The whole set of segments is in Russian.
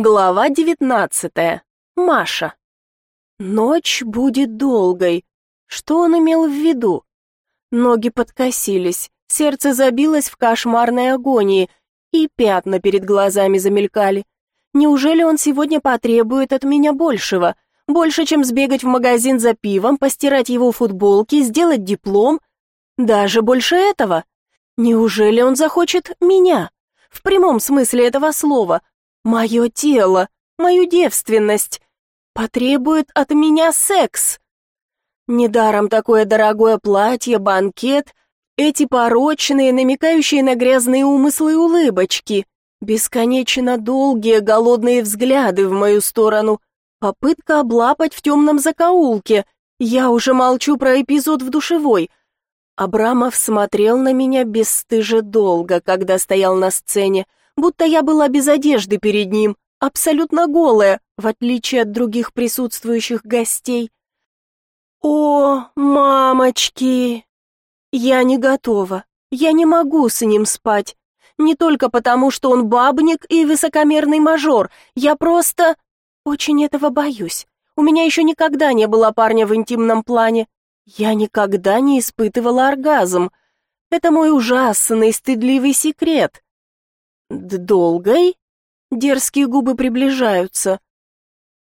Глава девятнадцатая. Маша. Ночь будет долгой. Что он имел в виду? Ноги подкосились, сердце забилось в кошмарной агонии, и пятна перед глазами замелькали. Неужели он сегодня потребует от меня большего? Больше, чем сбегать в магазин за пивом, постирать его футболки, сделать диплом? Даже больше этого? Неужели он захочет меня? В прямом смысле этого слова. Мое тело, мою девственность. Потребует от меня секс. Недаром такое дорогое платье, банкет, эти порочные, намекающие на грязные умыслы улыбочки, бесконечно долгие голодные взгляды в мою сторону, попытка облапать в темном закоулке. Я уже молчу про эпизод в душевой. Абрамов смотрел на меня бесстыже долго, когда стоял на сцене, будто я была без одежды перед ним, абсолютно голая, в отличие от других присутствующих гостей. «О, мамочки! Я не готова. Я не могу с ним спать. Не только потому, что он бабник и высокомерный мажор. Я просто очень этого боюсь. У меня еще никогда не было парня в интимном плане. Я никогда не испытывала оргазм. Это мой ужасный, стыдливый секрет. Долгой? Дерзкие губы приближаются.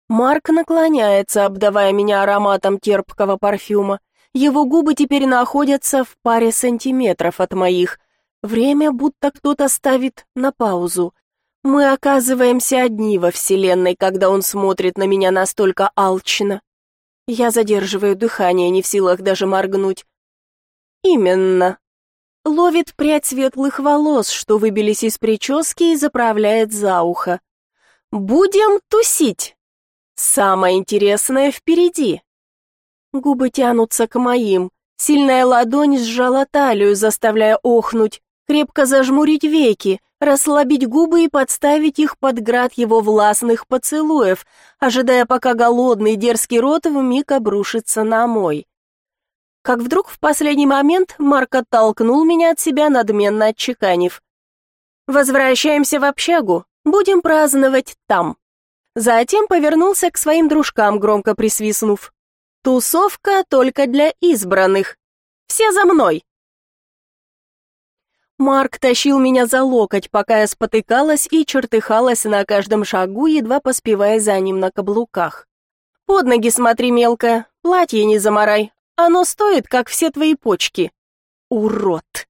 Марк наклоняется, обдавая меня ароматом терпкого парфюма. Его губы теперь находятся в паре сантиметров от моих. Время будто кто-то ставит на паузу. Мы оказываемся одни во вселенной, когда он смотрит на меня настолько алчно. Я задерживаю дыхание, не в силах даже моргнуть. Именно. Ловит прядь светлых волос, что выбились из прически и заправляет за ухо. Будем тусить. Самое интересное впереди. Губы тянутся к моим. Сильная ладонь сжала талию, заставляя охнуть, крепко зажмурить веки, расслабить губы и подставить их под град его властных поцелуев, ожидая, пока голодный дерзкий рот вмиг обрушится на мой. Как вдруг в последний момент Марк оттолкнул меня от себя, надменно отчеканив. «Возвращаемся в общагу, будем праздновать там». Затем повернулся к своим дружкам, громко присвистнув. «Тусовка только для избранных. Все за мной!» Марк тащил меня за локоть, пока я спотыкалась и чертыхалась на каждом шагу, едва поспевая за ним на каблуках. «Под ноги смотри, мелкая, платье не заморай, оно стоит, как все твои почки». «Урод!»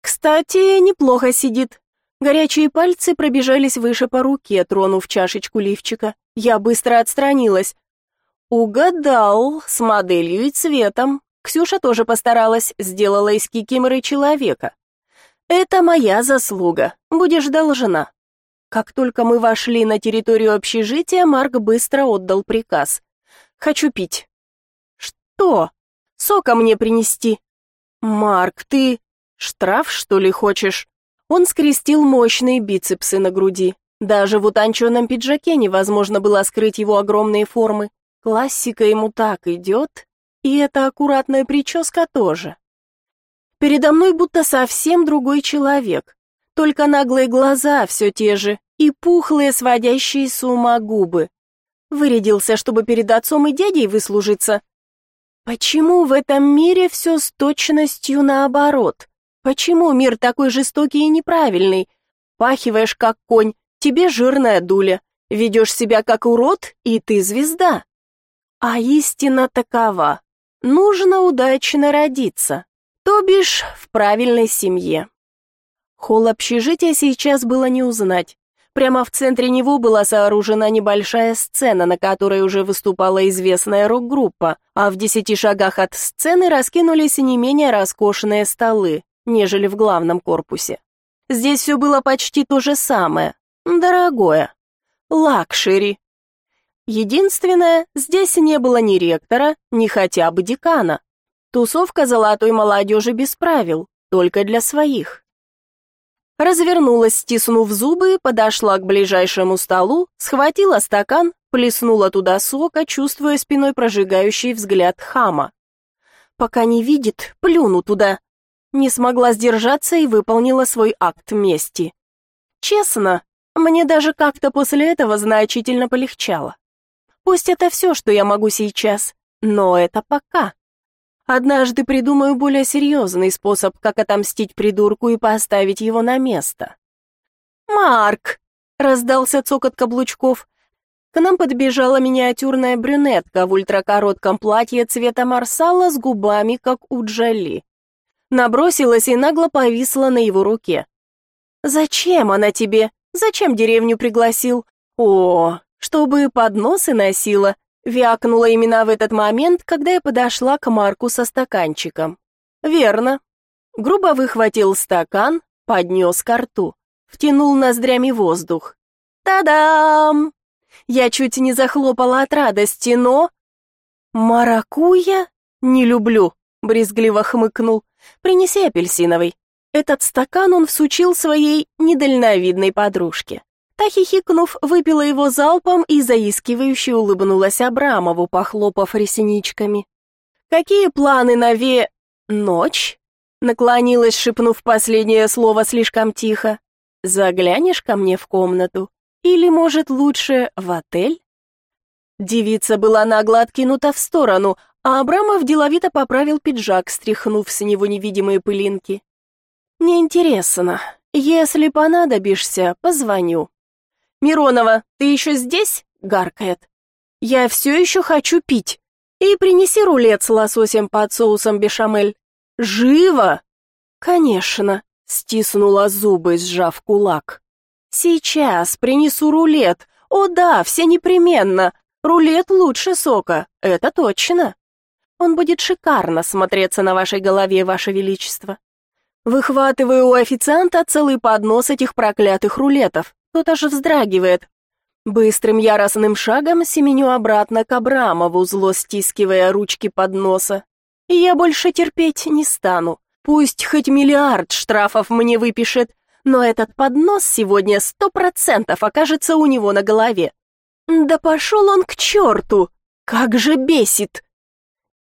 «Кстати, неплохо сидит». Горячие пальцы пробежались выше по руке, тронув чашечку лифчика. Я быстро отстранилась. «Угадал, с моделью и цветом». Ксюша тоже постаралась, сделала из кикиморы человека. Это моя заслуга. Будешь должна. Как только мы вошли на территорию общежития, Марк быстро отдал приказ. Хочу пить. Что? Сока мне принести. Марк, ты штраф, что ли, хочешь? Он скрестил мощные бицепсы на груди. Даже в утонченном пиджаке невозможно было скрыть его огромные формы. Классика ему так идет, и эта аккуратная прическа тоже. Передо мной будто совсем другой человек. Только наглые глаза все те же и пухлые, сводящие с ума губы. Вырядился, чтобы перед отцом и дядей выслужиться. Почему в этом мире все с точностью наоборот? Почему мир такой жестокий и неправильный? Пахиваешь как конь, тебе жирная дуля. Ведешь себя как урод, и ты звезда. А истина такова. Нужно удачно родиться. То бишь, в правильной семье. Холл общежития сейчас было не узнать. Прямо в центре него была сооружена небольшая сцена, на которой уже выступала известная рок-группа, а в десяти шагах от сцены раскинулись не менее роскошные столы, нежели в главном корпусе. Здесь все было почти то же самое, дорогое, лакшери. Единственное, здесь не было ни ректора, ни хотя бы декана. Тусовка золотой молодежи без правил, только для своих. Развернулась, стиснув зубы, подошла к ближайшему столу, схватила стакан, плеснула туда сока, чувствуя спиной прожигающий взгляд хама. Пока не видит, плюну туда. Не смогла сдержаться и выполнила свой акт мести. Честно, Мне даже как-то после этого значительно полегчало. Пусть это все, что я могу сейчас, но это пока. Однажды придумаю более серьезный способ, как отомстить придурку и поставить его на место. «Марк!» — раздался цокот каблучков. К нам подбежала миниатюрная брюнетка в ультракоротком платье цвета марсала с губами, как у Джоли. Набросилась и нагло повисла на его руке. «Зачем она тебе? Зачем деревню пригласил? О, чтобы подносы носила!» Вякнула именно в этот момент, когда я подошла к Марку со стаканчиком. «Верно». Грубо выхватил стакан, поднес ко рту, втянул ноздрями воздух. «Та-дам!» Я чуть не захлопала от радости, но... «Маракуя? Не люблю», — брезгливо хмыкнул. «Принеси апельсиновый». Этот стакан он всучил своей недальновидной подружке. Та, хихикнув, выпила его залпом и заискивающе улыбнулась Абрамову, похлопав ресничками. «Какие планы на ве... ночь?» Наклонилась, шепнув последнее слово слишком тихо. «Заглянешь ко мне в комнату?» Или, может, лучше в отель? Девица была нагло откинута в сторону, а Абрамов деловито поправил пиджак, стряхнув с него невидимые пылинки. «Неинтересно. Если понадобишься, позвоню». «Миронова, ты еще здесь?» — гаркает. «Я все еще хочу пить. И принеси рулет с лососем под соусом бешамель. Живо!» «Конечно», — стиснула зубы, сжав кулак. «Сейчас принесу рулет. О да, все непременно. Рулет лучше сока, это точно. Он будет шикарно смотреться на вашей голове, ваше величество». Выхватываю у официанта целый поднос этих проклятых рулетов. Тот аж вздрагивает. Быстрым яростным шагом семеню обратно к Абрамову, зло стискивая ручки подноса. И я больше терпеть не стану. Пусть хоть миллиард штрафов мне выпишет, но этот поднос сегодня сто процентов окажется у него на голове. Да пошел он к черту! Как же бесит!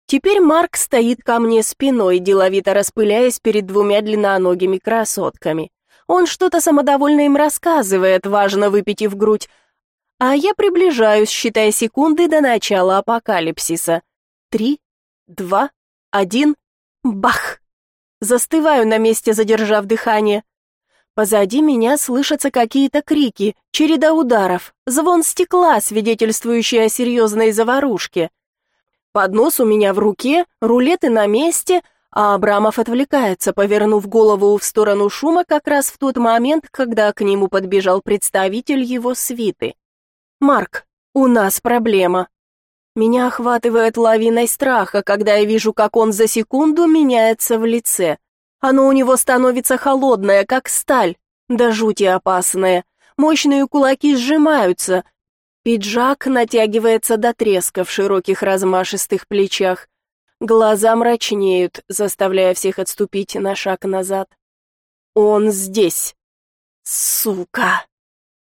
Теперь Марк стоит ко мне спиной, деловито распыляясь перед двумя длинноногими красотками. Он что-то самодовольно им рассказывает, важно выпитив грудь, а я приближаюсь, считая секунды до начала апокалипсиса. Три, два, один, бах! Застываю на месте, задержав дыхание. Позади меня слышатся какие-то крики, череда ударов, звон стекла, свидетельствующий о серьезной заварушке. Поднос у меня в руке, рулеты на месте, а Абрамов отвлекается, повернув голову в сторону шума как раз в тот момент, когда к нему подбежал представитель его свиты. «Марк, у нас проблема». Меня охватывает лавиной страха, когда я вижу, как он за секунду меняется в лице. Оно у него становится холодное, как сталь, да жути опасное. Мощные кулаки сжимаются. Пиджак натягивается до треска в широких размашистых плечах. Глаза мрачнеют, заставляя всех отступить на шаг назад. Он здесь. Сука.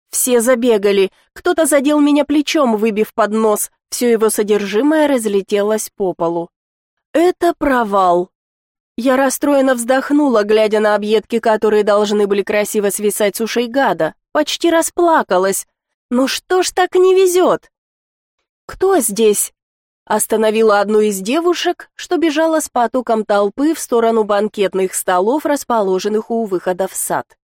Все забегали. Кто-то задел меня плечом, выбив под нос. Все его содержимое разлетелось по полу. Это провал. Я расстроенно вздохнула, глядя на объедки, которые должны были красиво свисать с ушей гада. Почти расплакалась. Ну что ж так не везет? Кто здесь? Остановила одну из девушек, что бежала с потоком толпы в сторону банкетных столов, расположенных у выхода в сад.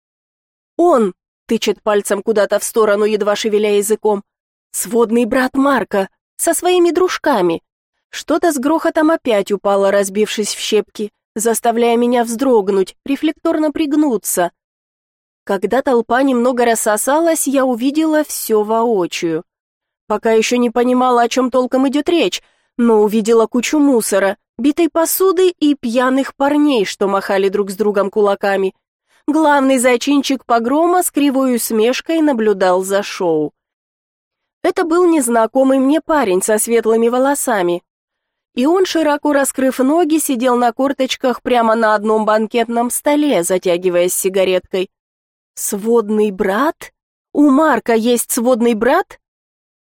«Он!» — тычет пальцем куда-то в сторону, едва шевеля языком. «Сводный брат Марка, со своими дружками!» Что-то с грохотом опять упало, разбившись в щепки заставляя меня вздрогнуть, рефлекторно пригнуться. Когда толпа немного рассосалась, я увидела все воочию. Пока еще не понимала, о чем толком идет речь, но увидела кучу мусора, битой посуды и пьяных парней, что махали друг с другом кулаками. Главный зачинчик погрома с кривой усмешкой наблюдал за шоу. Это был незнакомый мне парень со светлыми волосами, и он, широко раскрыв ноги, сидел на корточках прямо на одном банкетном столе, затягиваясь сигареткой. «Сводный брат? У Марка есть сводный брат?»